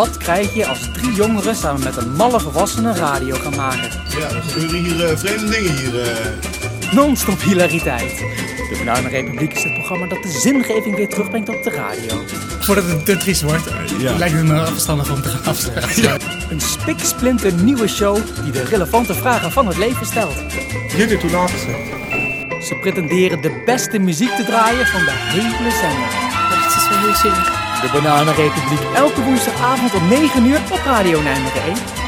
wat krijg je als drie jongeren samen met een malle volwassene radio gaan maken? Ja, er gebeuren hier eh, vreemde dingen hier. eh. Non-stop hilariteit. De Bananenrepubliek is het programma dat de zingeving weer terugbrengt op de radio. Voordat het te triest wordt, Ja. lijkt het me verstandig om te gaan afsluiten. Een spiksplinter nieuwe show die de relevante vragen van het leven stelt. Jullie toen afgezet. Ze pretenderen de beste muziek te draaien van de hele zender. Dat is wel heel zielig. De Bananenrepubliek elke woensdagavond om 9 uur op Radio Nijmegen 1.